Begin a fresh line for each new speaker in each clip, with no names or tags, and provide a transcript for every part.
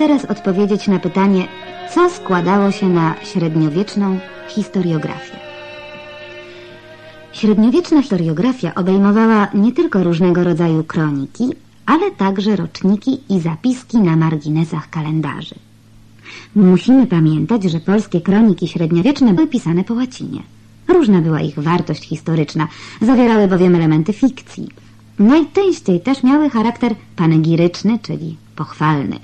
teraz odpowiedzieć na pytanie, co składało się na średniowieczną historiografię. Średniowieczna historiografia obejmowała nie tylko różnego rodzaju kroniki, ale także roczniki i zapiski na marginesach kalendarzy. Musimy pamiętać, że polskie kroniki średniowieczne były pisane po łacinie. Różna była ich wartość historyczna, zawierały bowiem elementy fikcji. Najczęściej też miały charakter panegiryczny, czyli pochwalny.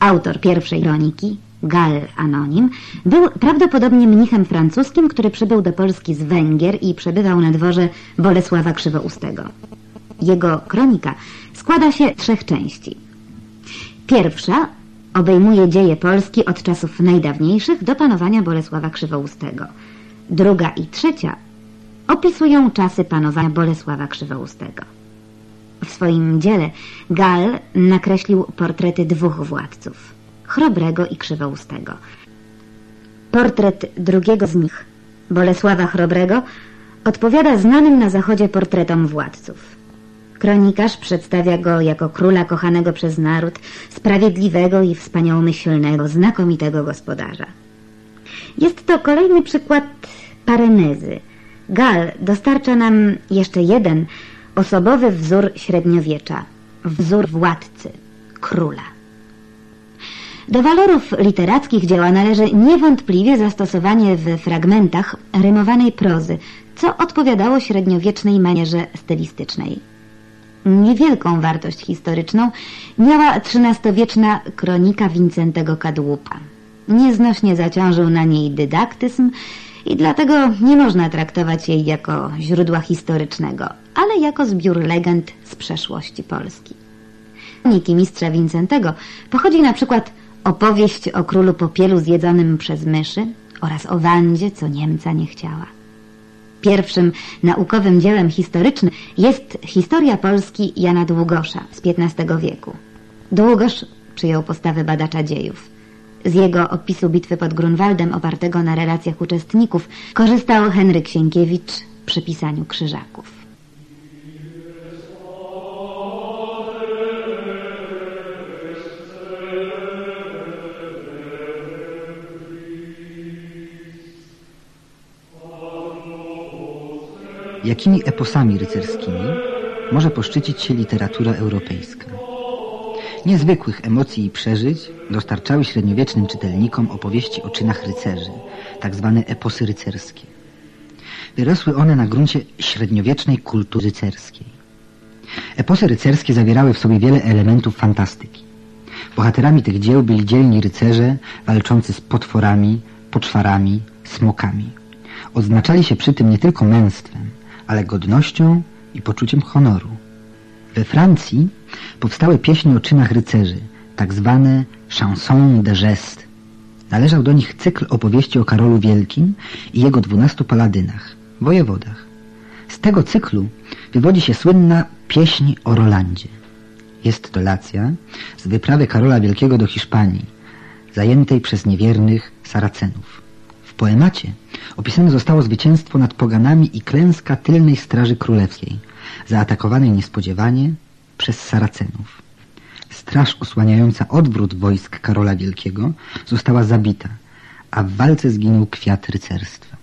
Autor pierwszej kroniki, Gal Anonim, był prawdopodobnie mnichem francuskim, który przybył do Polski z Węgier i przebywał na dworze Bolesława Krzywoustego. Jego kronika składa się trzech części. Pierwsza obejmuje dzieje Polski od czasów najdawniejszych do panowania Bolesława Krzywoustego. Druga i trzecia opisują czasy panowania Bolesława Krzywoustego. W swoim dziele Gal nakreślił portrety dwóch władców, Chrobrego i Krzywoustego. Portret drugiego z nich, Bolesława Chrobrego, odpowiada znanym na zachodzie portretom władców. Kronikarz przedstawia go jako króla kochanego przez naród, sprawiedliwego i wspaniałomyślnego, znakomitego gospodarza. Jest to kolejny przykład parenezy. Gal dostarcza nam jeszcze jeden osobowy wzór średniowiecza, wzór władcy, króla. Do walorów literackich dzieła należy niewątpliwie zastosowanie w fragmentach rymowanej prozy, co odpowiadało średniowiecznej manierze stylistycznej. Niewielką wartość historyczną miała XIII-wieczna kronika Wincentego Kadłupa. Nieznośnie zaciążył na niej dydaktyzm i dlatego nie można traktować jej jako źródła historycznego, ale jako zbiór legend z przeszłości Polski. Kroniki mistrza Wincentego pochodzi na przykład opowieść o królu popielu zjedzonym przez myszy oraz o Wandzie, co Niemca nie chciała. Pierwszym naukowym dziełem historycznym jest historia Polski Jana Długosza z XV wieku. Długosz przyjął postawę badacza dziejów. Z jego opisu bitwy pod Grunwaldem opartego na relacjach uczestników korzystał Henryk Sienkiewicz przy pisaniu Krzyżaków.
Jakimi eposami rycerskimi może poszczycić się literatura europejska? Niezwykłych emocji i przeżyć dostarczały średniowiecznym czytelnikom opowieści o czynach rycerzy, tak zwane eposy rycerskie. Wyrosły one na gruncie średniowiecznej kultury rycerskiej. Eposy rycerskie zawierały w sobie wiele elementów fantastyki. Bohaterami tych dzieł byli dzielni rycerze walczący z potworami, poczwarami, smokami. Odznaczali się przy tym nie tylko męstwem, ale godnością i poczuciem honoru. We Francji powstały pieśni o czynach rycerzy, tak zwane chanson de geste. Należał do nich cykl opowieści o Karolu Wielkim i jego dwunastu paladynach, wojewodach. Z tego cyklu wywodzi się słynna pieśń o Rolandzie. Jest to lacja z wyprawy Karola Wielkiego do Hiszpanii, zajętej przez niewiernych Saracenów. W poemacie opisane zostało zwycięstwo nad poganami i klęska tylnej straży królewskiej, zaatakowanej niespodziewanie przez Saracenów. Straż osłaniająca odwrót wojsk Karola Wielkiego została zabita, a w walce zginął kwiat rycerstwa.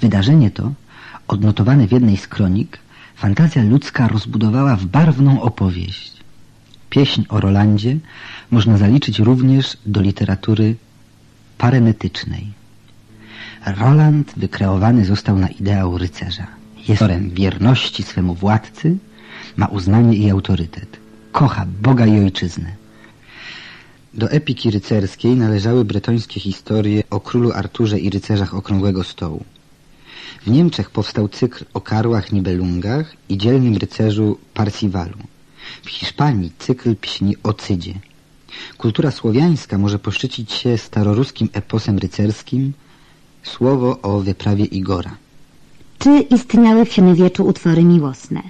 Wydarzenie to, odnotowane w jednej z kronik, fantazja ludzka rozbudowała w barwną opowieść. Pieśń o Rolandzie można zaliczyć również do literatury parenetycznej. Roland wykreowany został na ideał rycerza. Jest wierności swemu władcy, ma uznanie i autorytet. Kocha Boga i ojczyznę. Do epiki rycerskiej należały bretońskie historie o królu Arturze i rycerzach Okrągłego Stołu. W Niemczech powstał cykl o karłach Nibelungach i dzielnym rycerzu Parsivalu. W Hiszpanii cykl pśni o Cydzie. Kultura słowiańska może poszczycić się staroruskim eposem rycerskim Słowo o wyprawie Igora.
Czy istniały w średniowieczu utwory miłosne?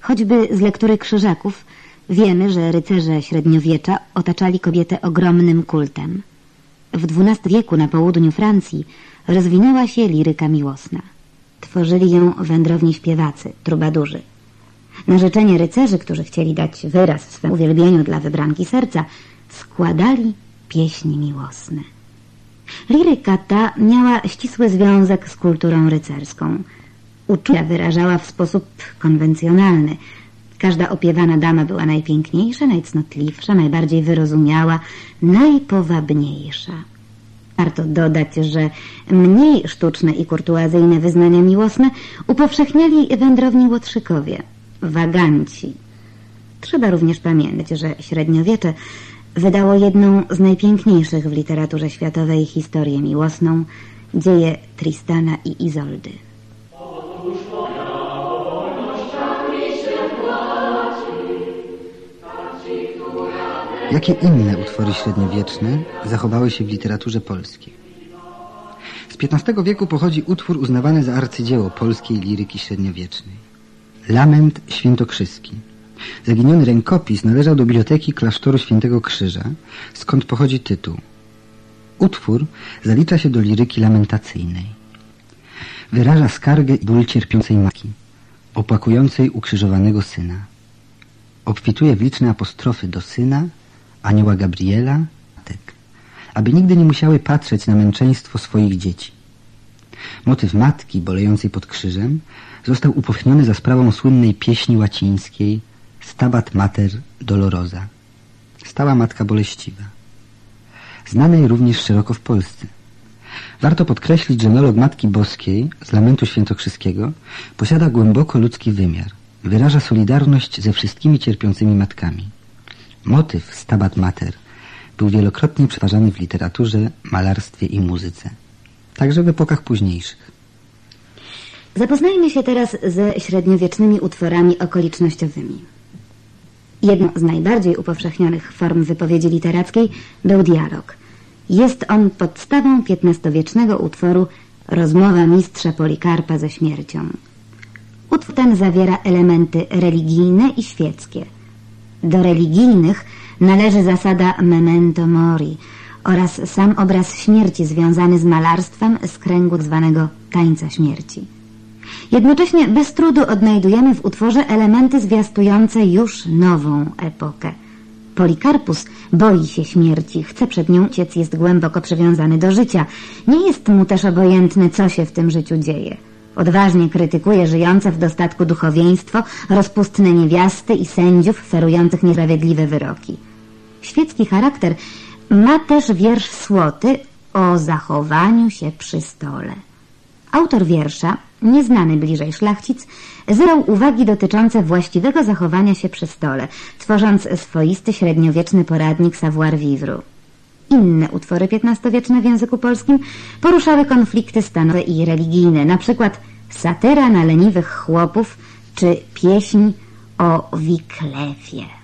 Choćby z lektury krzyżaków wiemy, że rycerze średniowiecza otaczali kobietę ogromnym kultem. W XII wieku na południu Francji rozwinęła się liryka miłosna. Tworzyli ją wędrowni śpiewacy, trubadurzy. Na życzenie rycerzy, którzy chcieli dać wyraz swemu uwielbieniu dla wybranki serca, składali pieśni miłosne. Liryka ta miała ścisły związek z kulturą rycerską. Uczucia wyrażała w sposób konwencjonalny. Każda opiewana dama była najpiękniejsza, najcnotliwsza, najbardziej wyrozumiała, najpowabniejsza. Warto dodać, że mniej sztuczne i kurtuazyjne wyznania miłosne upowszechniali wędrowni łotrzykowie, waganci. Trzeba również pamiętać, że średniowiecze wydało jedną z najpiękniejszych w literaturze światowej historię miłosną, dzieje Tristana i Izoldy.
Jakie inne utwory średniowieczne zachowały się w literaturze polskiej? Z XV wieku pochodzi utwór uznawany za arcydzieło polskiej liryki średniowiecznej. Lament Świętokrzyski. Zaginiony rękopis należał do biblioteki klasztoru Świętego Krzyża, skąd pochodzi tytuł. Utwór zalicza się do liryki lamentacyjnej. Wyraża skargę i ból cierpiącej matki, opłakującej ukrzyżowanego syna. Obfituje w liczne apostrofy do syna, anioła Gabriela, matek, aby nigdy nie musiały patrzeć na męczeństwo swoich dzieci. Motyw matki bolejącej pod krzyżem został upowszechniony za sprawą słynnej pieśni łacińskiej Stabat Mater Dolorosa. Stała Matka Boleściwa. Znanej również szeroko w Polsce. Warto podkreślić, że melod Matki Boskiej z lamentu świętokrzyskiego posiada głęboko ludzki wymiar. Wyraża solidarność ze wszystkimi cierpiącymi matkami. Motyw Stabat Mater był wielokrotnie przetwarzany w literaturze, malarstwie i muzyce. Także w epokach późniejszych.
Zapoznajmy się teraz ze średniowiecznymi utworami okolicznościowymi. Jedną z najbardziej upowszechnionych form wypowiedzi literackiej był dialog. Jest on podstawą XV-wiecznego utworu Rozmowa mistrza Polikarpa ze śmiercią. Utwór ten zawiera elementy religijne i świeckie. Do religijnych należy zasada memento mori oraz sam obraz śmierci związany z malarstwem z kręgu zwanego tańca śmierci. Jednocześnie bez trudu odnajdujemy w utworze elementy zwiastujące już nową epokę. Polikarpus boi się śmierci, chce przed nią uciec, jest głęboko przywiązany do życia. Nie jest mu też obojętne, co się w tym życiu dzieje. Odważnie krytykuje żyjące w dostatku duchowieństwo, rozpustne niewiasty i sędziów ferujących niesprawiedliwe wyroki. Świecki charakter ma też wiersz Słoty o zachowaniu się przy stole. Autor wiersza, nieznany bliżej szlachcic, zebrał uwagi dotyczące właściwego zachowania się przy stole, tworząc swoisty średniowieczny poradnik savoir-vivre. Inne utwory XV-wieczne w języku polskim poruszały konflikty stanowe i religijne, na przykład satyra na leniwych chłopów czy pieśń o Wiklefie.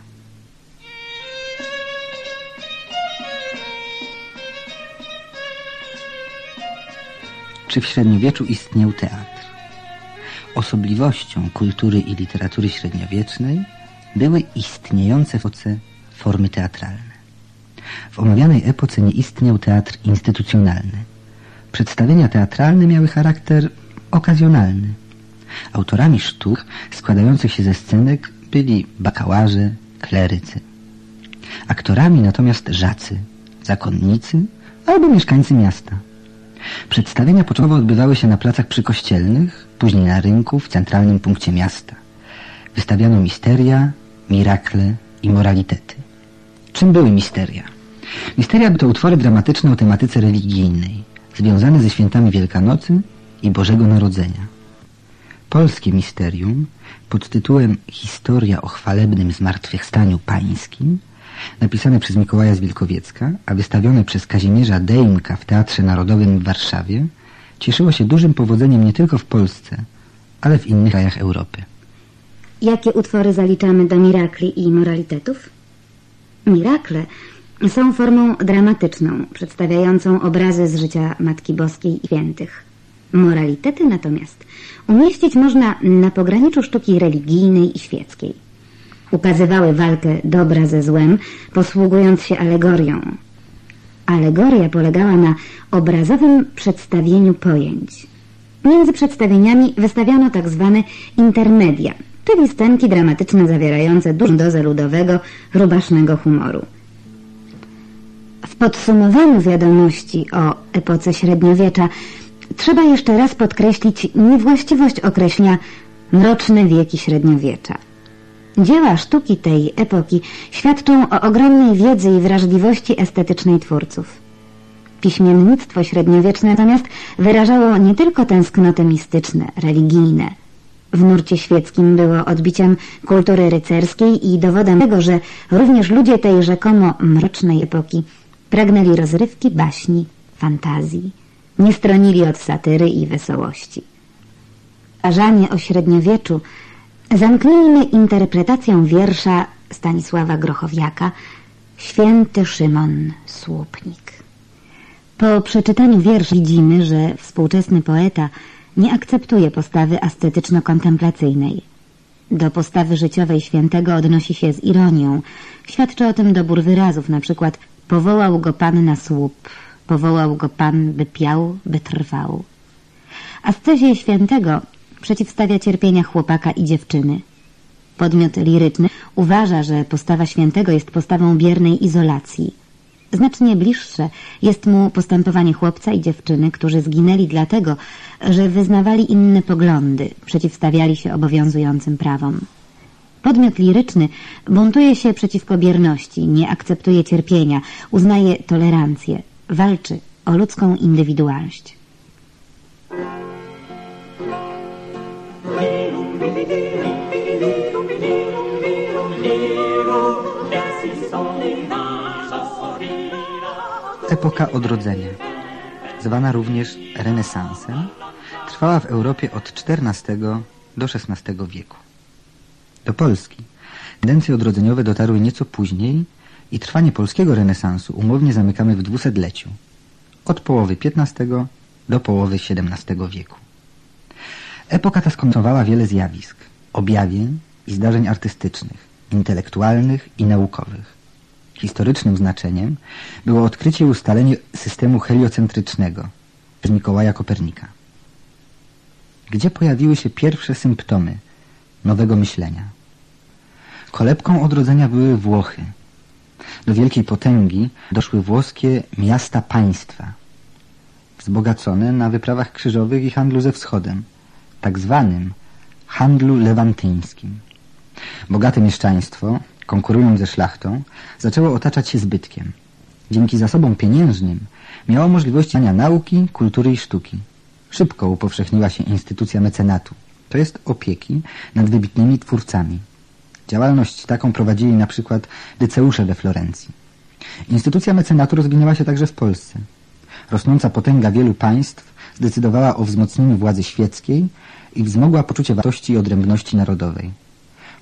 czy w średniowieczu istniał teatr. Osobliwością kultury i literatury średniowiecznej były istniejące w epoce formy teatralne. W omawianej epoce nie istniał teatr instytucjonalny. Przedstawienia teatralne miały charakter okazjonalny. Autorami sztuk składających się ze scenek byli bakałarzy, klerycy. Aktorami natomiast żacy, zakonnicy albo mieszkańcy miasta. Przedstawienia początkowo odbywały się na placach przykościelnych, później na rynku w centralnym punkcie miasta. Wystawiano misteria, mirakle i moralitety. Czym były misteria? Misteria to utwory dramatyczne o tematyce religijnej, związane ze świętami Wielkanocy i Bożego Narodzenia. Polskie misterium pod tytułem Historia o chwalebnym zmartwychwstaniu pańskim napisane przez Mikołaja z Wilkowiecka, a wystawione przez Kazimierza Dejmka w Teatrze Narodowym w Warszawie, cieszyło się dużym powodzeniem nie tylko w Polsce, ale w innych krajach Europy.
Jakie utwory zaliczamy do mirakli i moralitetów? Mirakle są formą dramatyczną, przedstawiającą obrazy z życia Matki Boskiej i świętych. Moralitety natomiast umieścić można na pograniczu sztuki religijnej i świeckiej ukazywały walkę dobra ze złem, posługując się alegorią. Alegoria polegała na obrazowym przedstawieniu pojęć. Między przedstawieniami wystawiano tak zwane intermedia, czyli scenki dramatyczne zawierające dużą dozę ludowego, rubasznego humoru. W podsumowaniu wiadomości o epoce średniowiecza trzeba jeszcze raz podkreślić niewłaściwość określenia mroczne wieki średniowiecza. Dzieła sztuki tej epoki świadczą o ogromnej wiedzy i wrażliwości estetycznej twórców. Piśmiennictwo średniowieczne natomiast wyrażało nie tylko tęsknoty mistyczne, religijne. W nurcie świeckim było odbiciem kultury rycerskiej i dowodem tego, że również ludzie tej rzekomo mrocznej epoki pragnęli rozrywki, baśni, fantazji. Nie stronili od satyry i wesołości. Ażanie o średniowieczu zamknijmy interpretacją wiersza Stanisława Grochowiaka Święty Szymon Słupnik. Po przeczytaniu wiersza widzimy, że współczesny poeta nie akceptuje postawy ascetyczno-kontemplacyjnej. Do postawy życiowej świętego odnosi się z ironią. Świadczy o tym dobór wyrazów, na przykład powołał go pan na słup, powołał go pan, by piał, by trwał. Ascezie świętego przeciwstawia cierpienia chłopaka i dziewczyny. Podmiot liryczny uważa, że postawa świętego jest postawą biernej izolacji. Znacznie bliższe jest mu postępowanie chłopca i dziewczyny, którzy zginęli dlatego, że wyznawali inne poglądy, przeciwstawiali się obowiązującym prawom. Podmiot liryczny buntuje się przeciwko bierności, nie akceptuje cierpienia, uznaje tolerancję, walczy o ludzką indywidualność.
Epoka odrodzenia, zwana również renesansem, trwała w Europie od XIV do XVI wieku. Do Polski tendencje odrodzeniowe dotarły nieco później i trwanie polskiego renesansu umownie zamykamy w dwusetleciu, od połowy XV do połowy XVII wieku. Epoka ta skontowała wiele zjawisk, objawień i zdarzeń artystycznych, intelektualnych i naukowych. Historycznym znaczeniem było odkrycie i ustalenie systemu heliocentrycznego przez Mikołaja Kopernika. Gdzie pojawiły się pierwsze symptomy nowego myślenia? Kolebką odrodzenia były Włochy. Do wielkiej potęgi doszły włoskie miasta-państwa, wzbogacone na wyprawach krzyżowych i handlu ze wschodem, tak zwanym handlu lewantyńskim. Bogate mieszczaństwo, konkurując ze szlachtą, zaczęło otaczać się zbytkiem. Dzięki zasobom pieniężnym miało możliwości nauki, kultury i sztuki. Szybko upowszechniła się instytucja mecenatu, to jest opieki nad wybitnymi twórcami. Działalność taką prowadzili na przykład dyceusze we Florencji. Instytucja mecenatu rozwinęła się także w Polsce. Rosnąca potęga wielu państw zdecydowała o wzmocnieniu władzy świeckiej i wzmogła poczucie wartości i odrębności narodowej.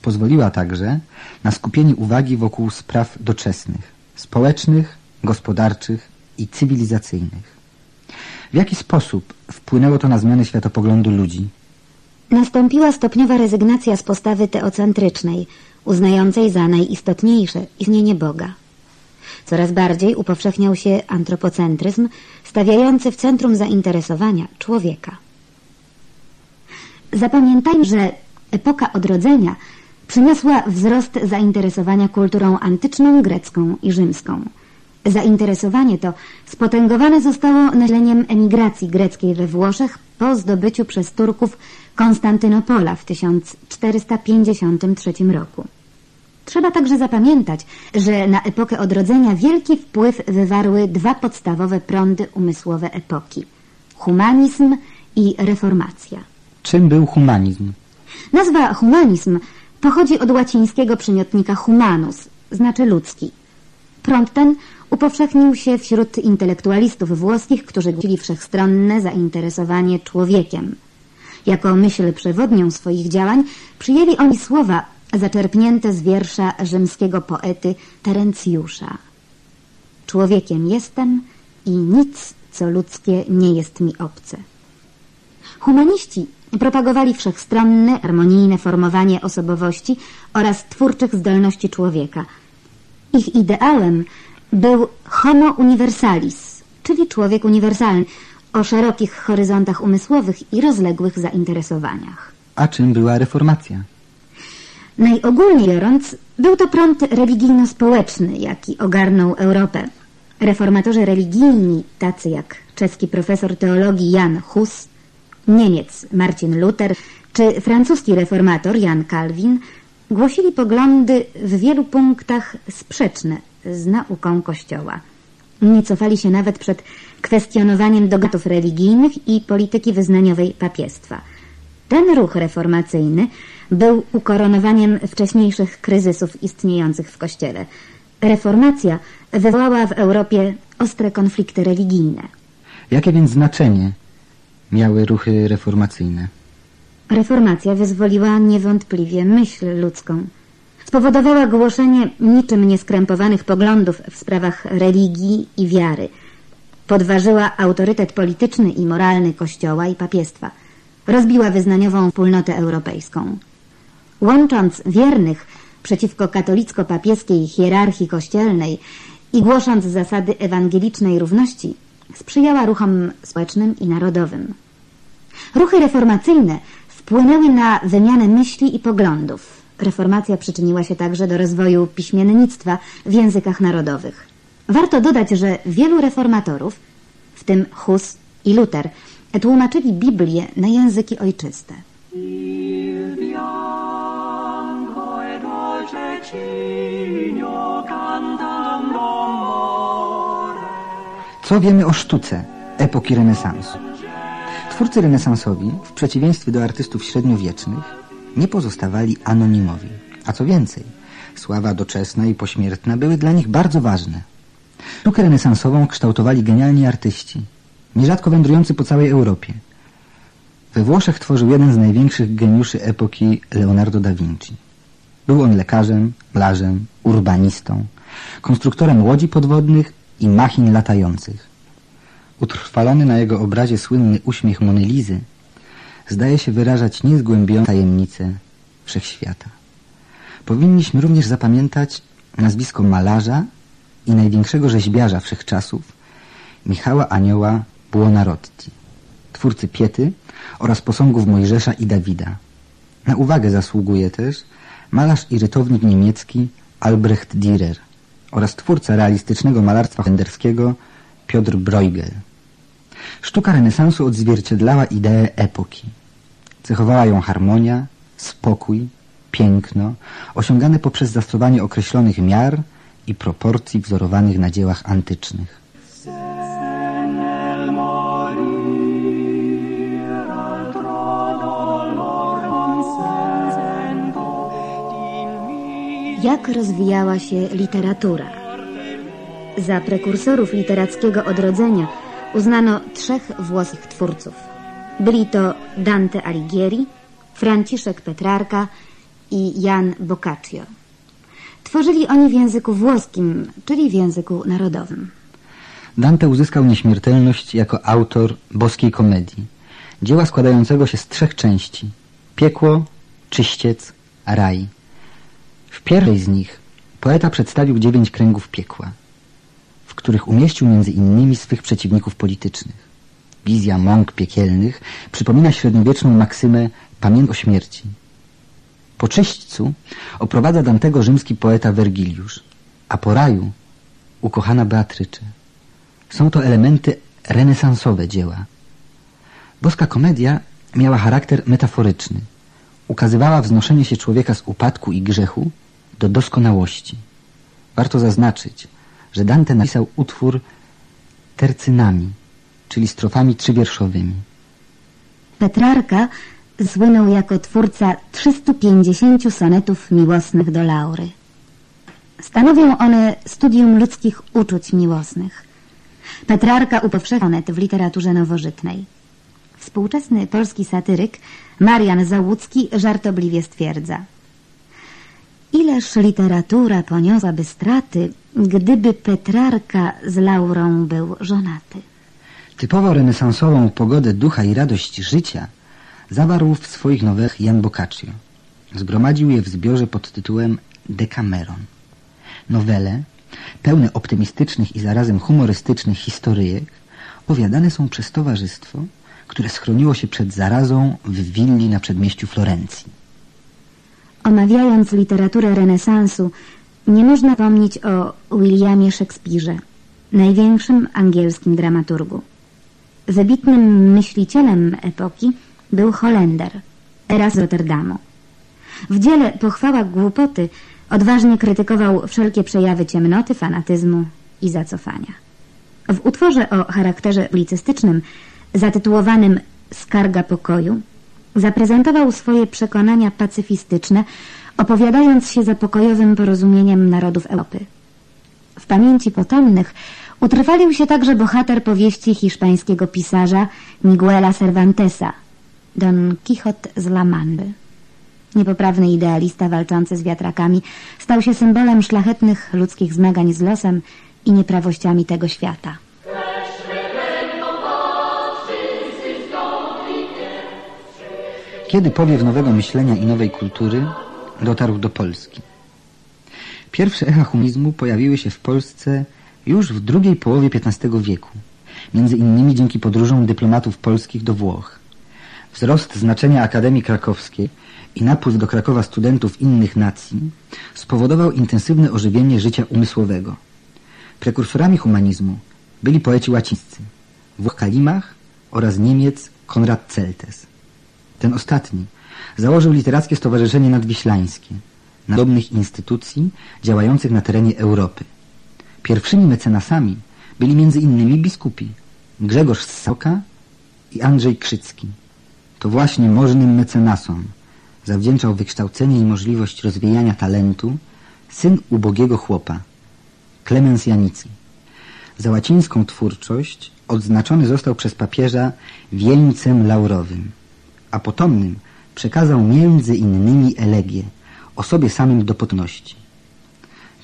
Pozwoliła także na skupienie uwagi wokół spraw doczesnych, społecznych, gospodarczych i cywilizacyjnych. W jaki sposób wpłynęło to na zmianę światopoglądu ludzi?
Nastąpiła stopniowa rezygnacja z postawy teocentrycznej, uznającej za najistotniejsze istnienie Boga. Coraz bardziej upowszechniał się antropocentryzm, stawiający w centrum zainteresowania człowieka. Zapamiętajmy, że epoka odrodzenia przyniosła wzrost zainteresowania kulturą antyczną, grecką i rzymską. Zainteresowanie to spotęgowane zostało naśleniem emigracji greckiej we Włoszech po zdobyciu przez Turków Konstantynopola w 1453 roku. Trzeba także zapamiętać, że na epokę odrodzenia wielki wpływ wywarły dwa podstawowe prądy umysłowe epoki – humanizm i reformacja.
Czym był humanizm?
Nazwa humanizm pochodzi od łacińskiego przymiotnika humanus, znaczy ludzki. Prąd ten upowszechnił się wśród intelektualistów włoskich, którzy głosili wszechstronne zainteresowanie człowiekiem. Jako myśl przewodnią swoich działań przyjęli oni słowa zaczerpnięte z wiersza rzymskiego poety Terencjusza. Człowiekiem jestem i nic, co ludzkie, nie jest mi obce. Humaniści propagowali wszechstronne, harmonijne formowanie osobowości oraz twórczych zdolności człowieka. Ich ideałem był homo universalis, czyli człowiek uniwersalny, o szerokich horyzontach umysłowych i rozległych zainteresowaniach.
A czym była reformacja?
Najogólniej biorąc, był to prąd religijno-społeczny, jaki ogarnął Europę. Reformatorzy religijni, tacy jak czeski profesor teologii Jan Hus, Niemiec Marcin Luther czy francuski reformator Jan Calvin głosili poglądy w wielu punktach sprzeczne z nauką Kościoła. Nie cofali się nawet przed kwestionowaniem dogmatów religijnych i polityki wyznaniowej papiestwa. Ten ruch reformacyjny był ukoronowaniem wcześniejszych kryzysów istniejących w Kościele. Reformacja wywołała w Europie ostre konflikty religijne.
Jakie więc znaczenie miały ruchy reformacyjne?
Reformacja wyzwoliła niewątpliwie myśl ludzką. Spowodowała głoszenie niczym nieskrępowanych poglądów w sprawach religii i wiary. Podważyła autorytet polityczny i moralny Kościoła i papiestwa. Rozbiła wyznaniową wspólnotę europejską. Łącząc wiernych przeciwko katolicko-papieskiej hierarchii kościelnej i głosząc zasady ewangelicznej równości, sprzyjała ruchom społecznym i narodowym. Ruchy reformacyjne wpłynęły na wymianę myśli i poglądów. Reformacja przyczyniła się także do rozwoju piśmiennictwa w językach narodowych. Warto dodać, że wielu reformatorów, w tym Hus i Luther, tłumaczyli Biblię na języki ojczyste.
Co wiemy o sztuce epoki renesansu? Twórcy renesansowi, w przeciwieństwie do artystów średniowiecznych, nie pozostawali anonimowi. A co więcej, sława doczesna i pośmiertna były dla nich bardzo ważne. Sztukę renesansową kształtowali genialni artyści, nierzadko wędrujący po całej Europie. We Włoszech tworzył jeden z największych geniuszy epoki Leonardo da Vinci. Był on lekarzem, malarzem, urbanistą, konstruktorem łodzi podwodnych i machin latających. Utrwalony na jego obrazie słynny uśmiech Monelizy zdaje się wyrażać niezgłębioną tajemnicę wszechświata. Powinniśmy również zapamiętać nazwisko malarza i największego rzeźbiarza wszechczasów Michała Anioła Buonarotti, twórcy Piety oraz posągów Mojżesza i Dawida. Na uwagę zasługuje też malarz i rytownik niemiecki Albrecht Dürer oraz twórca realistycznego malarstwa henderskiego Piotr Bruegel. Sztuka renesansu odzwierciedlała ideę epoki. Cechowała ją harmonia, spokój, piękno, osiągane poprzez zastosowanie określonych miar i proporcji wzorowanych na dziełach antycznych.
Jak rozwijała się literatura? Za prekursorów literackiego odrodzenia uznano trzech włoskich twórców. Byli to Dante Alighieri, Franciszek Petrarka i Jan Boccaccio. Tworzyli oni w języku włoskim, czyli w języku narodowym.
Dante uzyskał nieśmiertelność jako autor boskiej komedii, dzieła składającego się z trzech części – piekło, czyściec, raj. W pierwszej z nich poeta przedstawił dziewięć kręgów piekła – w których umieścił między innymi swych przeciwników politycznych. Wizja mąk piekielnych przypomina średniowieczną maksymę pamięć o śmierci. Po czyśćcu oprowadza Dantego rzymski poeta Wergiliusz, a po raju ukochana Beatrycze. Są to elementy renesansowe dzieła. Boska komedia miała charakter metaforyczny. Ukazywała wznoszenie się człowieka z upadku i grzechu do doskonałości. Warto zaznaczyć, że Dante napisał utwór tercynami, czyli strofami trzywierszowymi.
Petrarka słynął jako twórca 350 sonetów miłosnych do Laury. Stanowią one studium ludzkich uczuć miłosnych. Petrarka upowszechnił sonet w literaturze nowożytnej. Współczesny polski satyryk Marian Załucki żartobliwie stwierdza – Ileż literatura poniosłaby straty, gdyby Petrarka z Laurą był żonaty.
Typowo renesansową pogodę ducha i radość życia zawarł w swoich nowelach Jan Boccaccio. Zgromadził je w zbiorze pod tytułem Decameron. Nowele, pełne optymistycznych i zarazem humorystycznych historyjek, opowiadane są przez towarzystwo, które schroniło się przed zarazą w willi na przedmieściu Florencji.
Omawiając literaturę renesansu, nie można pomnieć o Williamie Szekspirze. największym angielskim dramaturgu. Wybitnym myślicielem epoki był Holender, Eras Rotterdamu. W dziele Pochwała głupoty odważnie krytykował wszelkie przejawy ciemnoty, fanatyzmu i zacofania. W utworze o charakterze publicystycznym zatytułowanym Skarga pokoju zaprezentował swoje przekonania pacyfistyczne, opowiadając się za pokojowym porozumieniem narodów Europy. W pamięci potomnych utrwalił się także bohater powieści hiszpańskiego pisarza Miguela Cervantesa, Don Quixote z La Manby. Niepoprawny idealista walczący z wiatrakami stał się symbolem szlachetnych ludzkich zmagań z losem i nieprawościami tego świata.
Kiedy powiew nowego myślenia i nowej kultury dotarł do Polski? Pierwsze echa humanizmu pojawiły się w Polsce już w drugiej połowie XV wieku, między innymi dzięki podróżom dyplomatów polskich do Włoch. Wzrost znaczenia Akademii Krakowskiej i napływ do Krakowa studentów innych nacji spowodował intensywne ożywienie życia umysłowego. Prekursorami humanizmu byli poeci łacińscy Włoch Kalimach oraz Niemiec Konrad Celtes. Ten ostatni założył Literackie Stowarzyszenie Nadwiślańskie, nadobnych instytucji działających na terenie Europy. Pierwszymi mecenasami byli innymi biskupi Grzegorz Soka i Andrzej Krzycki. To właśnie możnym mecenasom zawdzięczał wykształcenie i możliwość rozwijania talentu syn ubogiego chłopa, Klemens Janicy. Za łacińską twórczość odznaczony został przez papieża wieńcem laurowym, a potomnym przekazał między innymi elegię o sobie samym do potności.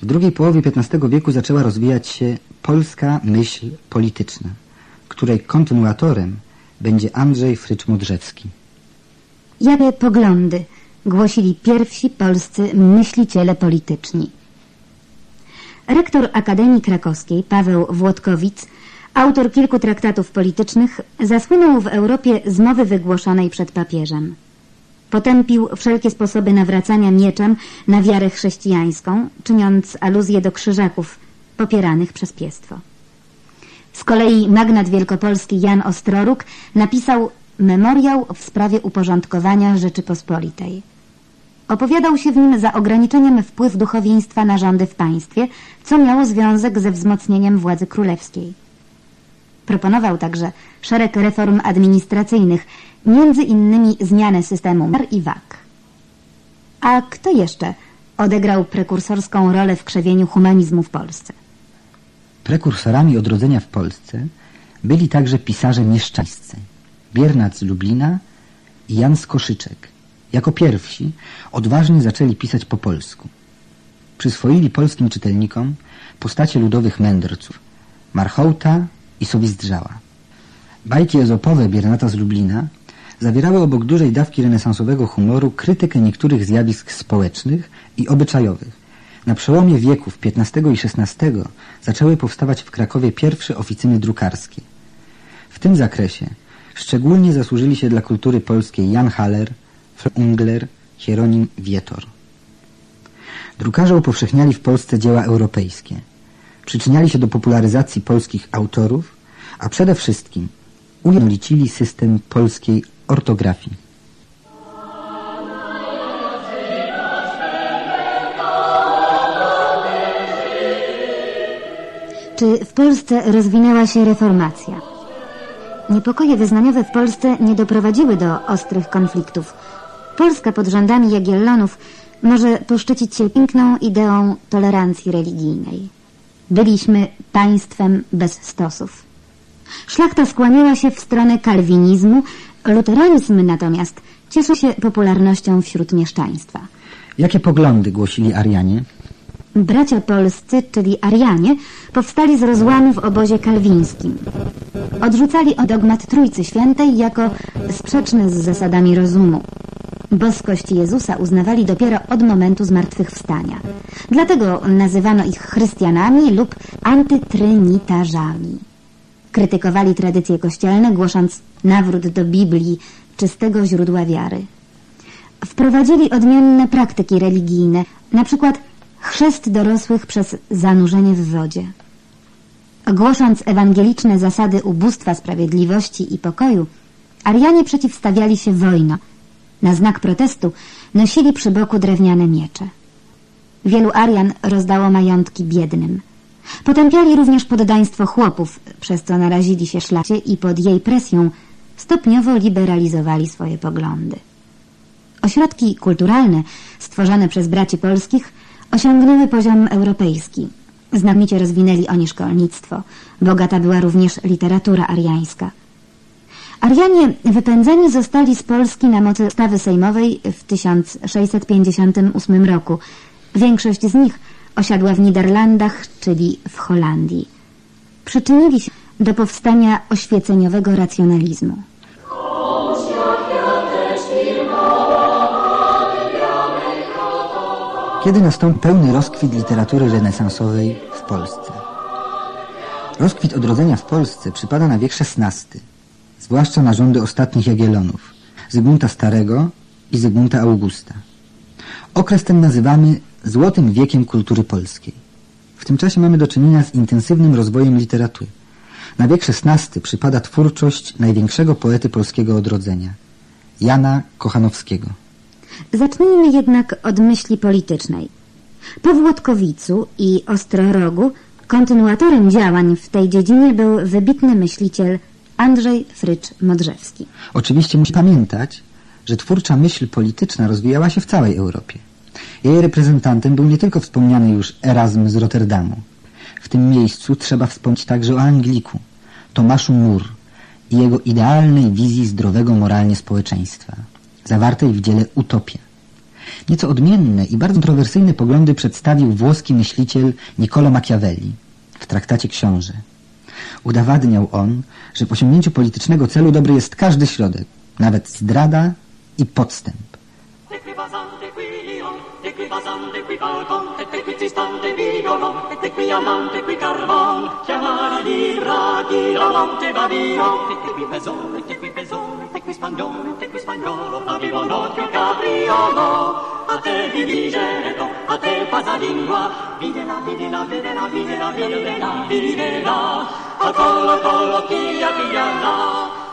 W drugiej połowie XV wieku zaczęła rozwijać się polska myśl polityczna, której kontynuatorem będzie Andrzej Frycz-Modrzewski.
Jakie poglądy głosili pierwsi polscy myśliciele polityczni. Rektor Akademii Krakowskiej Paweł Włodkowic, autor kilku traktatów politycznych, zasłynął w Europie z mowy wygłoszonej przed papieżem. Potępił wszelkie sposoby nawracania mieczem na wiarę chrześcijańską, czyniąc aluzję do krzyżaków popieranych przez piestwo. Z kolei magnat wielkopolski Jan Ostroruk napisał memoriał w sprawie uporządkowania Rzeczypospolitej. Opowiadał się w nim za ograniczeniem wpływ duchowieństwa na rządy w państwie, co miało związek ze wzmocnieniem władzy królewskiej. Proponował także szereg reform administracyjnych, między innymi zmianę systemu mer i wag. A kto jeszcze odegrał prekursorską rolę w krzewieniu humanizmu w Polsce?
Prekursorami odrodzenia w Polsce byli także pisarze mieszczańscy Biernat z Lublina i Jan Skoszyczek. Jako pierwsi odważnie zaczęli pisać po polsku. Przyswoili polskim czytelnikom postacie ludowych mędrców Marchołta i Sowizdrzała. Bajki ezopowe Biernata z Lublina zawierały obok dużej dawki renesansowego humoru krytykę niektórych zjawisk społecznych i obyczajowych. Na przełomie wieków XV i XVI zaczęły powstawać w Krakowie pierwsze oficyny drukarskie. W tym zakresie szczególnie zasłużyli się dla kultury polskiej Jan Haller, Ungler, Hieronim Wietor. Drukarze upowszechniali w Polsce dzieła europejskie. Przyczyniali się do popularyzacji polskich autorów, a przede wszystkim ujednolicili system polskiej ortografii.
Czy w Polsce rozwinęła się reformacja? Niepokoje wyznaniowe w Polsce nie doprowadziły do ostrych konfliktów. Polska pod rządami Jagiellonów może poszczycić się piękną ideą tolerancji religijnej. Byliśmy państwem bez stosów. Szlachta skłaniała się w stronę kalwinizmu, luteranizm natomiast cieszy się popularnością wśród mieszczaństwa.
Jakie poglądy głosili Arianie?
Bracia polscy, czyli Arianie, powstali z rozłamu w obozie kalwińskim. Odrzucali o dogmat Trójcy Świętej jako sprzeczny z zasadami rozumu. Boskość Jezusa uznawali dopiero od momentu zmartwychwstania. Dlatego nazywano ich chrystianami lub antytrynitarzami. Krytykowali tradycje kościelne, głosząc nawrót do Biblii, czystego źródła wiary. Wprowadzili odmienne praktyki religijne, na przykład chrzest dorosłych przez zanurzenie w wodzie. Głosząc ewangeliczne zasady ubóstwa, sprawiedliwości i pokoju, Arianie przeciwstawiali się wojno. Na znak protestu nosili przy boku drewniane miecze. Wielu Arian rozdało majątki biednym. Potępiali również poddaństwo chłopów, przez co narazili się szlacie i pod jej presją stopniowo liberalizowali swoje poglądy. Ośrodki kulturalne stworzone przez braci polskich osiągnęły poziom europejski. Znakomicie rozwinęli oni szkolnictwo. Bogata była również literatura ariańska. Arianie wypędzeni zostali z Polski na mocy ustawy sejmowej w 1658 roku. Większość z nich osiadła w Niderlandach, czyli w Holandii. Przyczynili się do powstania oświeceniowego racjonalizmu.
Kiedy nastąpi pełny rozkwit literatury renesansowej w Polsce? Rozkwit odrodzenia w Polsce przypada na wiek XVI, zwłaszcza na rządy ostatnich Jagiellonów, Zygmunta Starego i Zygmunta Augusta. Okres ten nazywamy złotym wiekiem kultury polskiej. W tym czasie mamy do czynienia z intensywnym rozwojem literatury. Na wiek XVI przypada twórczość największego poety polskiego odrodzenia, Jana Kochanowskiego.
Zacznijmy jednak od myśli politycznej. Po Włodkowicu i Ostrorogu kontynuatorem działań w tej dziedzinie był wybitny myśliciel Andrzej Frycz Modrzewski.
Oczywiście musi pamiętać, że twórcza myśl polityczna rozwijała się w całej Europie. Jej reprezentantem był nie tylko wspomniany już Erasm z Rotterdamu. W tym miejscu trzeba wspomnieć także o Angliku, Tomaszu Mur i jego idealnej wizji zdrowego moralnie społeczeństwa, zawartej w dziele Utopia. Nieco odmienne i bardzo kontrowersyjne poglądy przedstawił włoski myśliciel Niccolo Machiavelli w traktacie Książę. Udowadniał on, że w osiągnięciu politycznego celu dobry jest każdy środek, nawet zdrada i podstęp. basante, qui falcon, e te qui tristante, vigolon, e te qui amante, qui carbon, chiamare libra, di lavante, vavion, e te qui pesone, e qui pesone, e qui spagnolo, e qui spagnolo, avevano l'occhio capriolo, a te vi digereto, a te pasa lingua, videla, videla, vedela, videla, vedela, videla, a collo, collo, chia, chia, la